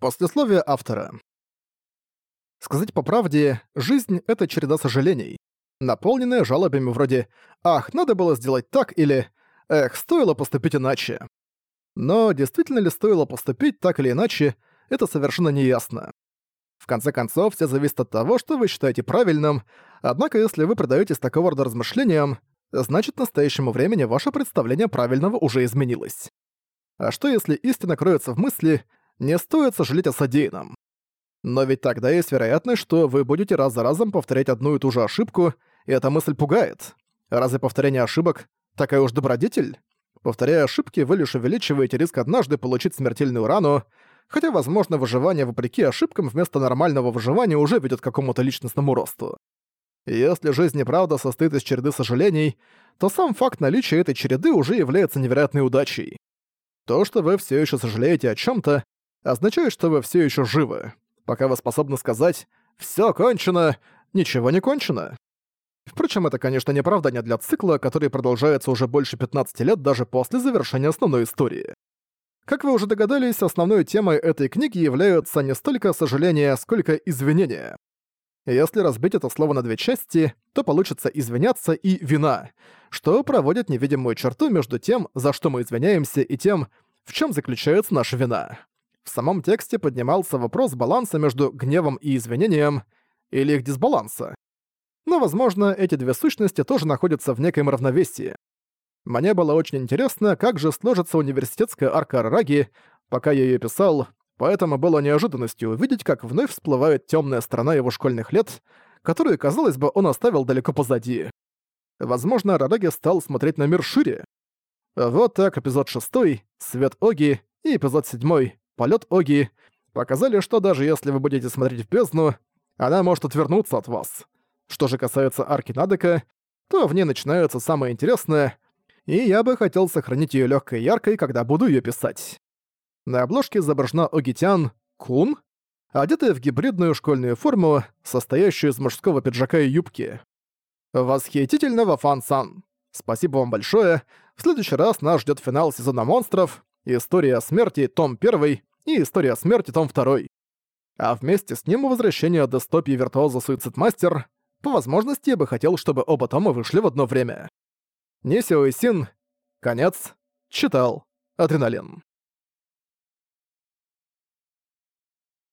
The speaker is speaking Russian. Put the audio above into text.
Послесловие автора. Сказать по правде, жизнь — это череда сожалений, наполненная жалобами вроде «Ах, надо было сделать так» или «Эх, стоило поступить иначе». Но действительно ли стоило поступить так или иначе, это совершенно неясно. В конце концов, все зависит от того, что вы считаете правильным, однако если вы предаетесь такого рода размышлениям, значит, к настоящему времени ваше представление правильного уже изменилось. А что если истина кроется в мысли — не стоит сожалеть о содеянном. Но ведь тогда есть вероятность, что вы будете раз за разом повторять одну и ту же ошибку, и эта мысль пугает. Разве повторение ошибок – такая уж добродетель? Повторяя ошибки, вы лишь увеличиваете риск однажды получить смертельную рану, хотя, возможно, выживание вопреки ошибкам вместо нормального выживания уже ведет к какому-то личностному росту. Если жизнь и правда состоит из череды сожалений, то сам факт наличия этой череды уже является невероятной удачей. То, что вы все еще сожалеете о чем то означает, что вы все еще живы. Пока вы способны сказать все кончено», ничего не кончено. Впрочем, это, конечно, не оправдание для цикла, который продолжается уже больше 15 лет даже после завершения основной истории. Как вы уже догадались, основной темой этой книги являются не столько сожаления, сколько извинения. Если разбить это слово на две части, то получится «извиняться» и «вина», что проводит невидимую черту между тем, за что мы извиняемся, и тем, в чем заключается наша вина. В самом тексте поднимался вопрос баланса между гневом и извинением, или их дисбаланса. Но, возможно, эти две сущности тоже находятся в некоем равновесии. Мне было очень интересно, как же сложится университетская арка Арараги, пока я ее писал, поэтому было неожиданностью увидеть, как вновь всплывает темная сторона его школьных лет, которую, казалось бы, он оставил далеко позади. Возможно, Арараги стал смотреть на мир шире. Вот так эпизод 6, «Свет Оги» и эпизод 7, полет Оги, показали, что даже если вы будете смотреть в бездну, она может отвернуться от вас. Что же касается арки Надека, то в ней начинается самое интересное, и я бы хотел сохранить ее легкой и яркой, когда буду ее писать. На обложке изображена Огитян Кун, одетая в гибридную школьную форму, состоящую из мужского пиджака и юбки. Восхитительного фан-сан. Спасибо вам большое. В следующий раз нас ждет финал сезона монстров, история о смерти, том 1, и «История смерти» том 2. А вместе с ним «Возвращение дестопии виртуоза Суицидмастер». По возможности, я бы хотел, чтобы оба тома вышли в одно время. Несио и Син. Конец. Читал. Адреналин.